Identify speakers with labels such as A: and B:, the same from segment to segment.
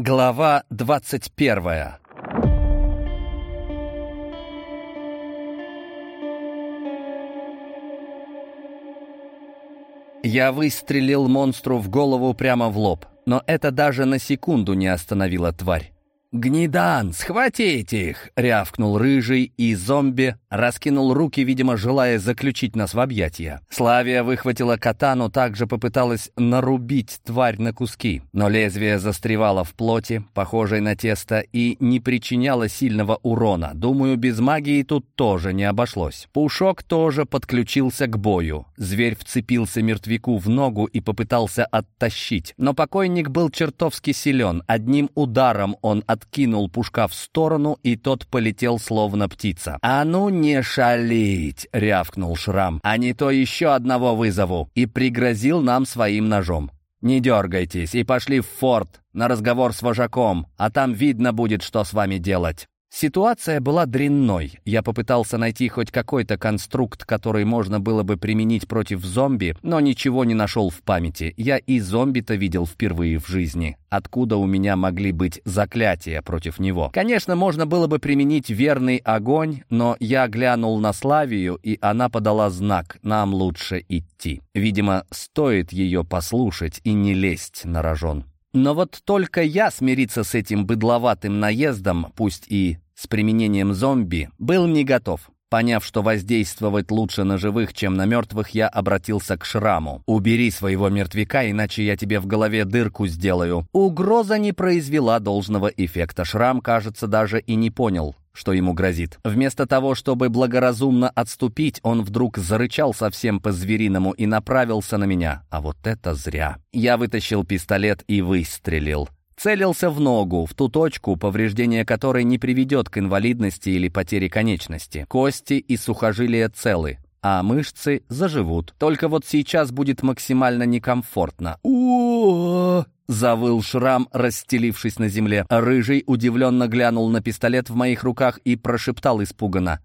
A: Глава двадцать первая Я выстрелил монстру в голову прямо в лоб, но это даже на секунду не остановило тварь. «Гнидан, схватите их!» — рявкнул рыжий, и зомби раскинул руки, видимо, желая заключить нас в объятия. Славия выхватила катану, также попыталась нарубить тварь на куски, но лезвие застревало в плоти, похожей на тесто, и не причиняло сильного урона. Думаю, без магии тут тоже не обошлось. Пушок тоже подключился к бою. Зверь вцепился мертвяку в ногу и попытался оттащить, но покойник был чертовски силен. Одним ударом он от откинул пушка в сторону, и тот полетел словно птица. «А ну не шалить!» — рявкнул Шрам. «А не то еще одного вызову!» И пригрозил нам своим ножом. «Не дергайтесь и пошли в форт на разговор с вожаком, а там видно будет, что с вами делать». Ситуация была дрянной. Я попытался найти хоть какой-то конструкт, который можно было бы применить против зомби, но ничего не нашел в памяти. Я и зомби-то видел впервые в жизни. Откуда у меня могли быть заклятия против него? Конечно, можно было бы применить верный огонь, но я глянул на Славию, и она подала знак «нам лучше идти». Видимо, стоит ее послушать и не лезть на рожон. Но вот только я смириться с этим быдловатым наездом, пусть и с применением зомби, был не готов. Поняв, что воздействовать лучше на живых, чем на мертвых, я обратился к Шраму. «Убери своего мертвяка, иначе я тебе в голове дырку сделаю». Угроза не произвела должного эффекта. Шрам, кажется, даже и не понял, что ему грозит. Вместо того, чтобы благоразумно отступить, он вдруг зарычал совсем по-звериному и направился на меня. А вот это зря. Я вытащил пистолет и выстрелил. Целился в ногу, в ту точку, повреждение которой не приведет к инвалидности или потере конечности. Кости и сухожилия целы, а мышцы заживут. Только вот сейчас будет максимально некомфортно. у Завыл шрам, расстелившись на земле. Рыжий удивленно глянул на пистолет в моих руках и прошептал испуганно.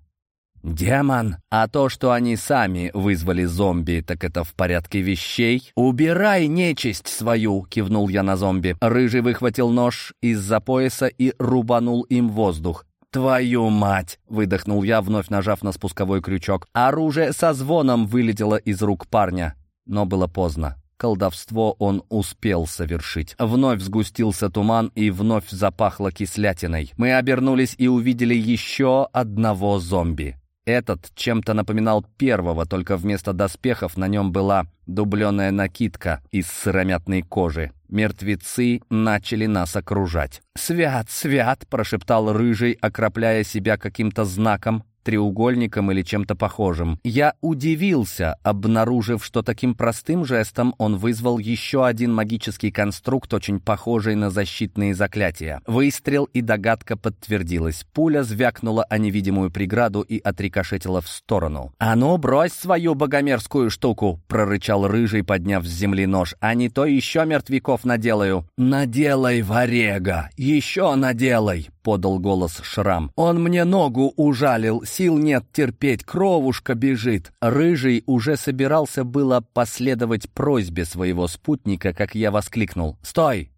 A: «Демон! А то, что они сами вызвали зомби, так это в порядке вещей?» «Убирай нечисть свою!» — кивнул я на зомби. Рыжий выхватил нож из-за пояса и рубанул им воздух. «Твою мать!» — выдохнул я, вновь нажав на спусковой крючок. Оружие со звоном вылетело из рук парня. Но было поздно. Колдовство он успел совершить. Вновь сгустился туман и вновь запахло кислятиной. Мы обернулись и увидели еще одного зомби. Этот чем-то напоминал первого, только вместо доспехов на нем была дубленая накидка из сыромятной кожи. Мертвецы начали нас окружать. «Свят, свят!» — прошептал Рыжий, окропляя себя каким-то знаком треугольником или чем-то похожим. Я удивился, обнаружив, что таким простым жестом он вызвал еще один магический конструкт, очень похожий на защитные заклятия. Выстрел и догадка подтвердилась. Пуля звякнула о невидимую преграду и отрикошетила в сторону. «А ну, брось свою богомерзкую штуку!» — прорычал Рыжий, подняв с земли нож. «А не то еще мертвяков наделаю!» «Наделай, варега! Еще наделай!» — подал голос Шрам. «Он мне ногу ужалил, сил нет терпеть, кровушка бежит». Рыжий уже собирался было последовать просьбе своего спутника, как я воскликнул. «Стой!»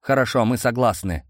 A: «Хорошо, мы согласны.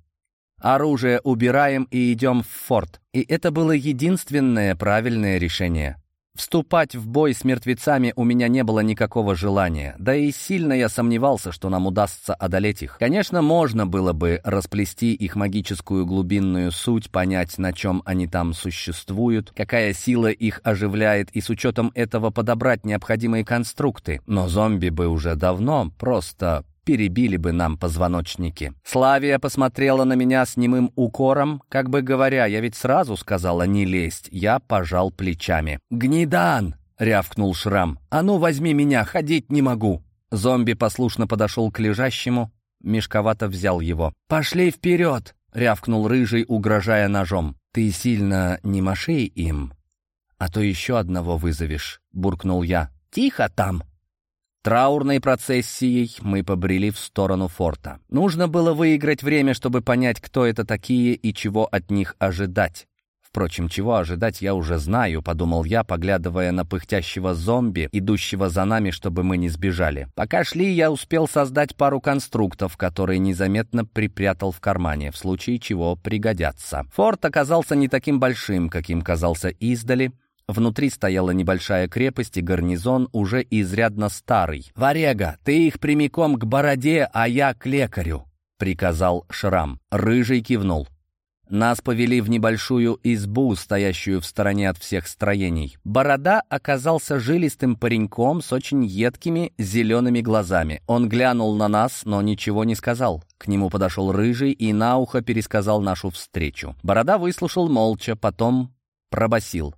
A: Оружие убираем и идем в форт». И это было единственное правильное решение. Вступать в бой с мертвецами у меня не было никакого желания, да и сильно я сомневался, что нам удастся одолеть их. Конечно, можно было бы расплести их магическую глубинную суть, понять, на чем они там существуют, какая сила их оживляет, и с учетом этого подобрать необходимые конструкты. Но зомби бы уже давно просто перебили бы нам позвоночники. Славия посмотрела на меня с немым укором, как бы говоря, я ведь сразу сказала не лезть. Я пожал плечами. «Гнидан!» — рявкнул Шрам. «А ну, возьми меня, ходить не могу!» Зомби послушно подошел к лежащему, мешковато взял его. «Пошли вперед!» — рявкнул Рыжий, угрожая ножом. «Ты сильно не маши им, а то еще одного вызовешь», — буркнул я. «Тихо там!» Траурной процессией мы побрели в сторону форта. Нужно было выиграть время, чтобы понять, кто это такие и чего от них ожидать Впрочем, чего ожидать я уже знаю, подумал я, поглядывая на пыхтящего зомби, идущего за нами, чтобы мы не сбежали. Пока шли, я успел создать пару конструктов, которые незаметно припрятал в кармане, в случае чего пригодятся. Форт оказался не таким большим, каким казался издали, Внутри стояла небольшая крепость и гарнизон, уже изрядно старый. «Варега, ты их прямиком к бороде, а я к лекарю», — приказал Шрам. Рыжий кивнул. Нас повели в небольшую избу, стоящую в стороне от всех строений. Борода оказался жилистым пареньком с очень едкими зелеными глазами. Он глянул на нас, но ничего не сказал. К нему подошел Рыжий и на ухо пересказал нашу встречу. Борода выслушал молча, потом пробасил.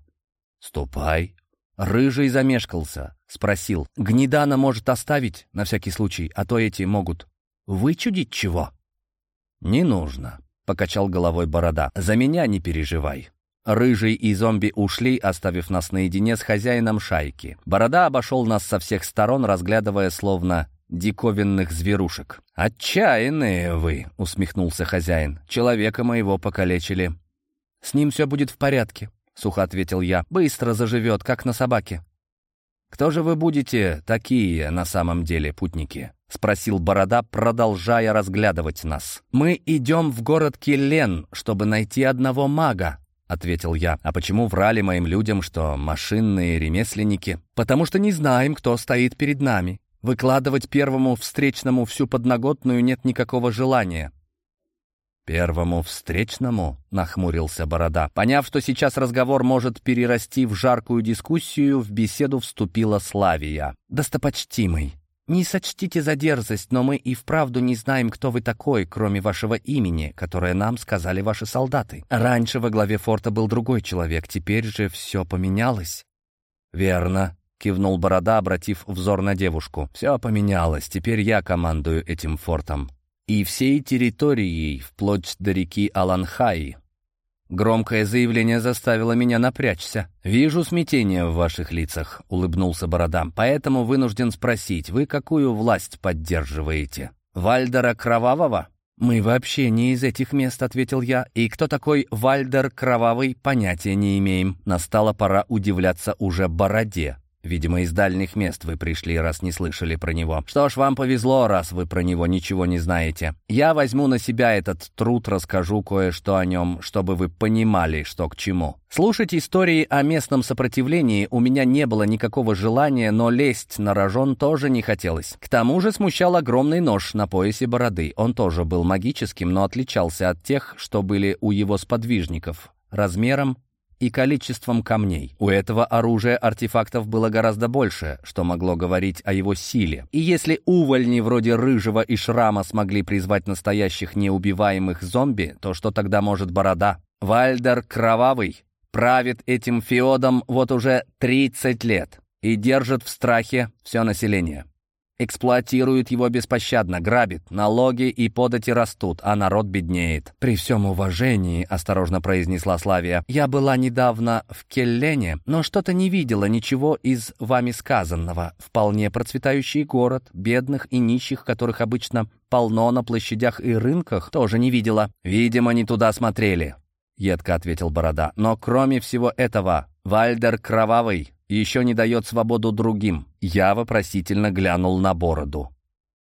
A: «Ступай». Рыжий замешкался, спросил. «Гнедана может оставить, на всякий случай, а то эти могут вычудить чего?» «Не нужно», — покачал головой борода. «За меня не переживай». Рыжий и зомби ушли, оставив нас наедине с хозяином шайки. Борода обошел нас со всех сторон, разглядывая словно диковинных зверушек. «Отчаянные вы!» — усмехнулся хозяин. «Человека моего покалечили». «С ним все будет в порядке», — сухо ответил я. «Быстро заживет, как на собаке». «Кто же вы будете такие на самом деле, путники?» — спросил Борода, продолжая разглядывать нас. «Мы идем в город Киллен, чтобы найти одного мага», — ответил я. «А почему врали моим людям, что машинные ремесленники?» «Потому что не знаем, кто стоит перед нами. Выкладывать первому встречному всю подноготную нет никакого желания. «Первому встречному?» — нахмурился Борода. Поняв, что сейчас разговор может перерасти в жаркую дискуссию, в беседу вступила Славия. «Достопочтимый, не сочтите за дерзость, но мы и вправду не знаем, кто вы такой, кроме вашего имени, которое нам сказали ваши солдаты. Раньше во главе форта был другой человек, теперь же все поменялось». «Верно», — кивнул Борода, обратив взор на девушку. «Все поменялось, теперь я командую этим фортом и всей территорией, вплоть до реки Аланхаи. Громкое заявление заставило меня напрячься. «Вижу смятение в ваших лицах», — улыбнулся Борода. «Поэтому вынужден спросить, вы какую власть поддерживаете? Вальдера Кровавого?» «Мы вообще не из этих мест», — ответил я. «И кто такой Вальдер Кровавый, понятия не имеем». Настала пора удивляться уже Бороде. Видимо, из дальних мест вы пришли, раз не слышали про него. Что ж, вам повезло, раз вы про него ничего не знаете. Я возьму на себя этот труд, расскажу кое-что о нем, чтобы вы понимали, что к чему. Слушать истории о местном сопротивлении у меня не было никакого желания, но лезть на рожон тоже не хотелось. К тому же смущал огромный нож на поясе бороды. Он тоже был магическим, но отличался от тех, что были у его сподвижников. Размером и количеством камней. У этого оружия артефактов было гораздо больше, что могло говорить о его силе. И если увольни вроде Рыжего и Шрама смогли призвать настоящих неубиваемых зомби, то что тогда может Борода? Вальдер Кровавый правит этим феодом вот уже 30 лет и держит в страхе все население. Эксплуатирует его беспощадно, грабит, налоги и подати растут, а народ беднеет. «При всем уважении», — осторожно произнесла Славия, «я была недавно в Келлене, но что-то не видела ничего из вами сказанного. Вполне процветающий город, бедных и нищих, которых обычно полно на площадях и рынках, тоже не видела. Видимо, не туда смотрели», — едко ответил Борода. «Но кроме всего этого, Вальдер Кровавый еще не дает свободу другим. Я вопросительно глянул на бороду.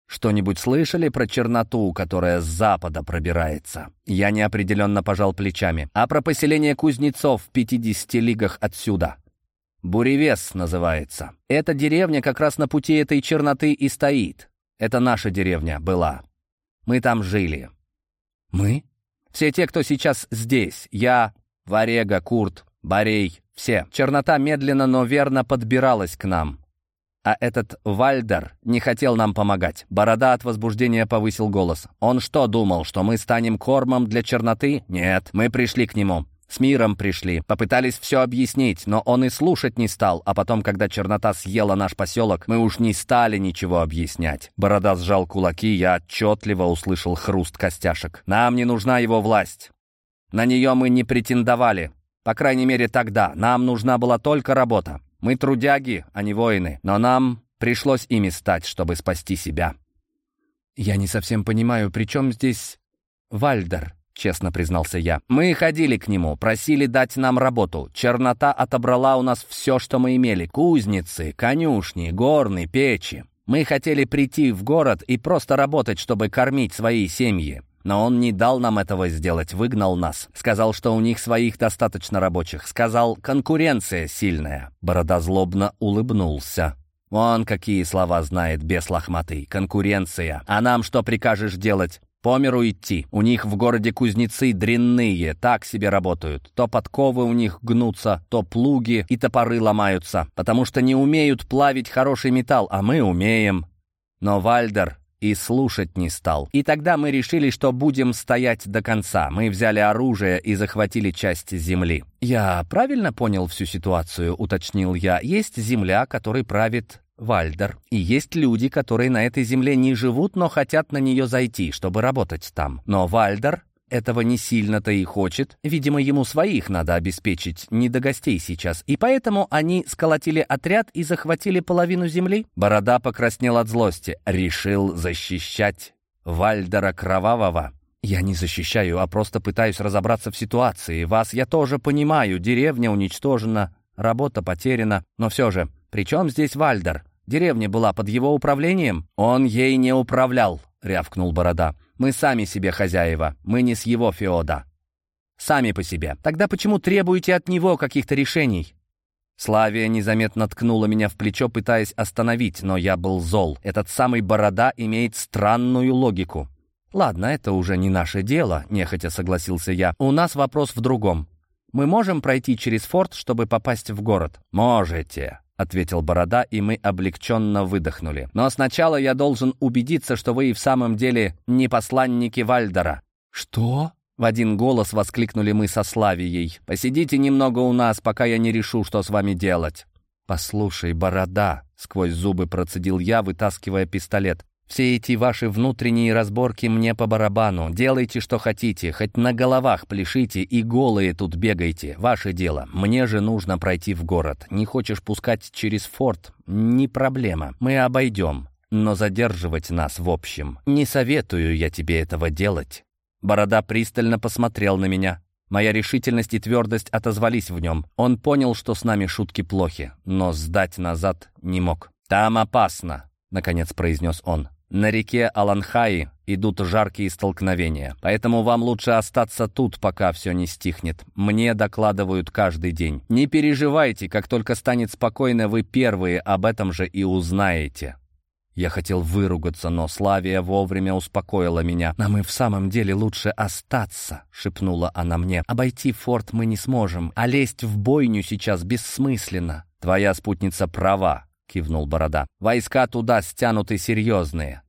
A: «Что-нибудь слышали про черноту, которая с запада пробирается?» Я неопределенно пожал плечами. «А про поселение кузнецов в 50 лигах отсюда?» «Буревес называется. Эта деревня как раз на пути этой черноты и стоит. Это наша деревня была. Мы там жили». «Мы?» «Все те, кто сейчас здесь. Я, Варега, Курт, Борей, все. Чернота медленно, но верно подбиралась к нам. А этот Вальдер не хотел нам помогать. Борода от возбуждения повысил голос. Он что, думал, что мы станем кормом для черноты? Нет, мы пришли к нему. С миром пришли, попытались все объяснить, но он и слушать не стал, а потом, когда чернота съела наш поселок, мы уж не стали ничего объяснять. Борода сжал кулаки, я отчетливо услышал хруст костяшек. Нам не нужна его власть. На нее мы не претендовали. По крайней мере, тогда. Нам нужна была только работа. Мы трудяги, а не воины. Но нам пришлось ими стать, чтобы спасти себя. «Я не совсем понимаю, при чем здесь Вальдер?» честно признался я. «Мы ходили к нему, просили дать нам работу. Чернота отобрала у нас все, что мы имели. Кузницы, конюшни, горны, печи. Мы хотели прийти в город и просто работать, чтобы кормить свои семьи. Но он не дал нам этого сделать, выгнал нас. Сказал, что у них своих достаточно рабочих. Сказал, конкуренция сильная. Борода злобно улыбнулся. Он какие слова знает, без лохматый. Конкуренция. А нам что прикажешь делать? По миру идти. У них в городе кузнецы дрянные, так себе работают. То подковы у них гнутся, то плуги и топоры ломаются, потому что не умеют плавить хороший металл, а мы умеем. Но Вальдер и слушать не стал. И тогда мы решили, что будем стоять до конца. Мы взяли оружие и захватили часть земли. «Я правильно понял всю ситуацию?» — уточнил я. «Есть земля, которой правит Вальдер. И есть люди, которые на этой земле не живут, но хотят на нее зайти, чтобы работать там. Но Вальдер этого не сильно-то и хочет. Видимо, ему своих надо обеспечить, не до гостей сейчас. И поэтому они сколотили отряд и захватили половину земли. Борода покраснел от злости. Решил защищать Вальдера Кровавого. «Я не защищаю, а просто пытаюсь разобраться в ситуации. Вас я тоже понимаю. Деревня уничтожена, работа потеряна. Но все же, при чем здесь Вальдер? Деревня была под его управлением? Он ей не управлял, рявкнул Борода. Мы сами себе хозяева, мы не с его феода. Сами по себе. Тогда почему требуете от него каких-то решений? Славия незаметно ткнула меня в плечо, пытаясь остановить, но я был зол. Этот самый Борода имеет странную логику. «Ладно, это уже не наше дело», — нехотя согласился я. «У нас вопрос в другом. Мы можем пройти через форт, чтобы попасть в город?» «Можете», — ответил Борода, и мы облегченно выдохнули. «Но сначала я должен убедиться, что вы и в самом деле не посланники Вальдера». «Что?» — в один голос воскликнули мы со Славией. «Посидите немного у нас, пока я не решу, что с вами делать». «Послушай, Борода», — сквозь зубы процедил я, вытаскивая пистолет. Все эти ваши внутренние разборки мне по барабану. Делайте, что хотите, хоть на головах пляшите и голые тут бегайте. Ваше дело. Мне же нужно пройти в город. Не хочешь пускать через форт? Не проблема. Мы обойдем. Но задерживать нас в общем. Не советую я тебе этого делать». Борода пристально посмотрел на меня. Моя решительность и твердость отозвались в нем. Он понял, что с нами шутки плохи, но сдать назад не мог. «Там опасно», — наконец произнес он. На реке Аланхаи идут жаркие столкновения, поэтому вам лучше остаться тут, пока все не стихнет. Мне докладывают каждый день. Не переживайте, как только станет спокойно, вы первые об этом же и узнаете». Я хотел выругаться, но Славия вовремя успокоила меня. «Нам и в самом деле лучше остаться», — шепнула она мне. «Обойти форт мы не сможем, а лезть в бойню сейчас бессмысленно». «Твоя спутница права», — кивнул Борода. «Войска туда стянуты серьезные».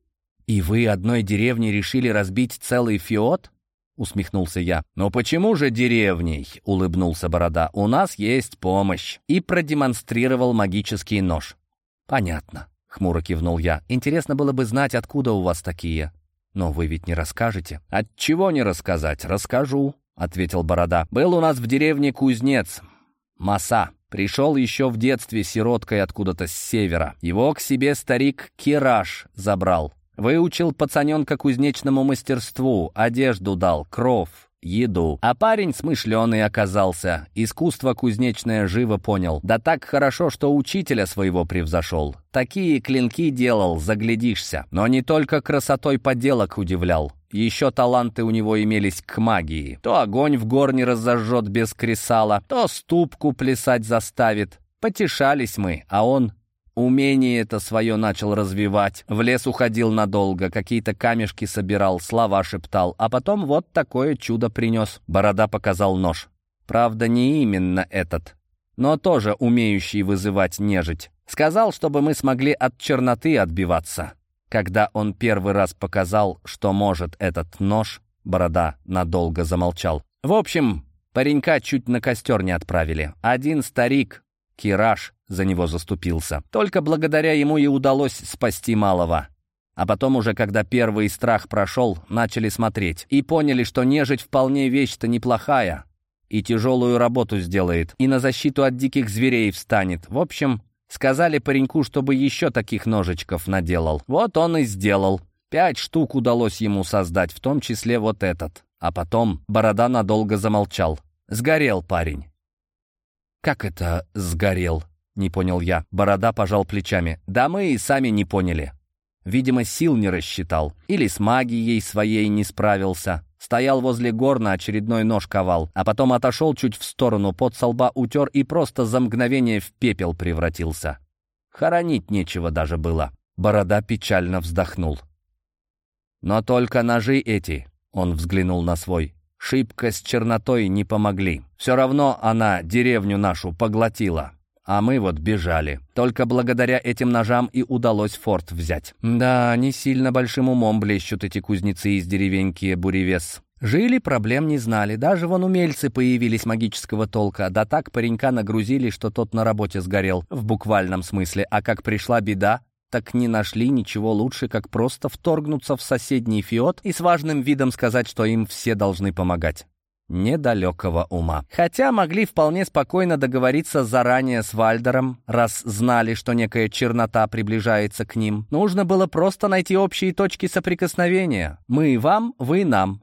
A: «И вы одной деревней решили разбить целый фиот?» — усмехнулся я. «Но почему же деревней?» — улыбнулся Борода. «У нас есть помощь». И продемонстрировал магический нож. «Понятно», — хмуро кивнул я. «Интересно было бы знать, откуда у вас такие. Но вы ведь не расскажете». «От чего не рассказать? Расскажу», — ответил Борода. «Был у нас в деревне кузнец. Маса. Пришел еще в детстве сироткой откуда-то с севера. Его к себе старик Кираж забрал. Выучил пацаненка кузнечному мастерству, одежду дал, кров, еду. А парень смышленый оказался, искусство кузнечное живо понял. Да так хорошо, что учителя своего превзошел. Такие клинки делал, заглядишься. Но не только красотой поделок удивлял. Еще таланты у него имелись к магии. То огонь в горне разожжет без кресала, то ступку плясать заставит. Потешались мы, а он Умение это свое начал развивать. В лес уходил надолго, какие-то камешки собирал, слова шептал, а потом вот такое чудо принес. Борода показал нож. Правда, не именно этот, но тоже умеющий вызывать нежить. Сказал, чтобы мы смогли от черноты отбиваться. Когда он первый раз показал, что может этот нож, Борода надолго замолчал. В общем, паренька чуть на костер не отправили. Один старик, Кираж, за него заступился. Только благодаря ему и удалось спасти малого. А потом уже, когда первый страх прошел, начали смотреть. И поняли, что нежить вполне вещь-то неплохая. И тяжелую работу сделает. И на защиту от диких зверей встанет. В общем, Сказали пареньку, чтобы еще таких ножичков наделал. Вот он и сделал. Пять штук удалось ему создать, в том числе вот этот. А потом Борода надолго замолчал. Сгорел парень. «Как это сгорел?» — не понял я. Борода пожал плечами. «Да мы и сами не поняли. Видимо, сил не рассчитал. Или с магией своей не справился. Стоял возле горна, очередной нож ковал, а потом отошел чуть в сторону, под солба утер и просто за мгновение в пепел превратился. Хоронить нечего даже было. Борода печально вздохнул. «Но только ножи эти», — он взглянул на свой, — «шибко с чернотой не помогли. Все равно она деревню нашу поглотила». А мы вот бежали. Только благодаря этим ножам и удалось форт взять. Да, не сильно большим умом блещут эти кузнецы из деревеньки Буревес. Жили, проблем не знали. Даже вон умельцы появились магического толка. Да так паренька нагрузили, что тот на работе сгорел. В буквальном смысле. А как пришла беда, так не нашли ничего лучше, как просто вторгнуться в соседний фиот и с важным видом сказать, что им все должны помогать недалекого ума. Хотя могли вполне спокойно договориться заранее с Вальдером, раз знали, что некая чернота приближается к ним. Нужно было просто найти общие точки соприкосновения. Мы вам, вы нам.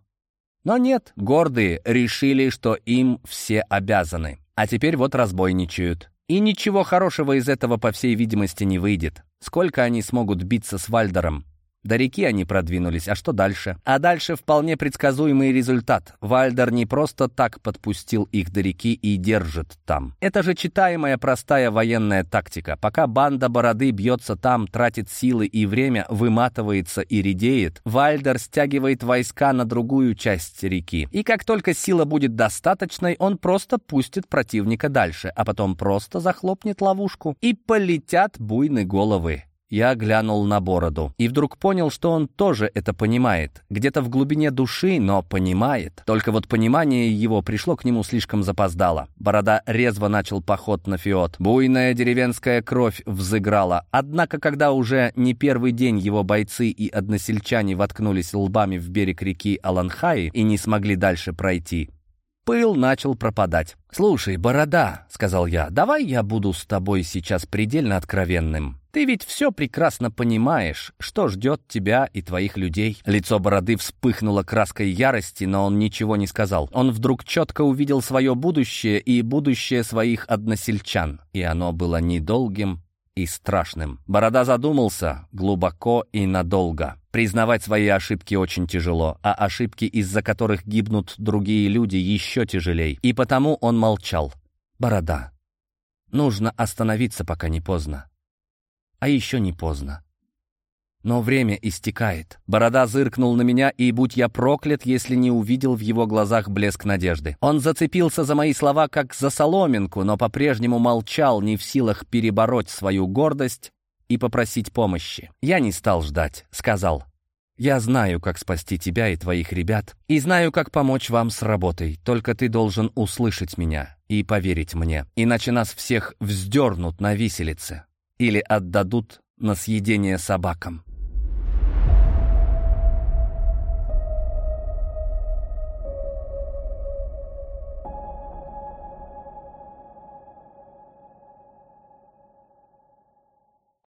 A: Но нет, гордые решили, что им все обязаны. А теперь вот разбойничают. И ничего хорошего из этого, по всей видимости, не выйдет. Сколько они смогут биться с Вальдером? До реки они продвинулись, а что дальше? А дальше вполне предсказуемый результат. Вальдер не просто так подпустил их до реки и держит там. Это же читаемая простая военная тактика. Пока банда Бороды бьется там, тратит силы и время, выматывается и редеет, Вальдер стягивает войска на другую часть реки. И как только сила будет достаточной, он просто пустит противника дальше, а потом просто захлопнет ловушку. И полетят буйны головы. Я глянул на бороду и вдруг понял, что он тоже это понимает. Где-то в глубине души, но понимает. Только вот понимание его пришло к нему слишком запоздало. Борода резво начал поход на фиот. Буйная деревенская кровь взыграла. Однако, когда уже не первый день его бойцы и односельчане воткнулись лбами в берег реки Аланхаи и не смогли дальше пройти, Пыл начал пропадать. «Слушай, Борода», — сказал я, — «давай я буду с тобой сейчас предельно откровенным. Ты ведь все прекрасно понимаешь, что ждет тебя и твоих людей». Лицо Бороды вспыхнуло краской ярости, но он ничего не сказал. Он вдруг четко увидел свое будущее и будущее своих односельчан, и оно было недолгим и страшным. Борода задумался глубоко и надолго. Признавать свои ошибки очень тяжело, а ошибки, из-за которых гибнут другие люди, еще тяжелей. И потому он молчал. «Борода, нужно остановиться, пока не поздно. А еще не поздно. Но время истекает. Борода зыркнул на меня, и будь я проклят, если не увидел в его глазах блеск надежды. Он зацепился за мои слова, как за соломинку, но по-прежнему молчал, не в силах перебороть свою гордость и попросить помощи. Я не стал ждать, сказал. «Я знаю, как спасти тебя и твоих ребят, и знаю, как помочь вам с работой, только ты должен услышать меня и поверить мне, иначе нас всех вздернут на виселице или отдадут на съедение собакам».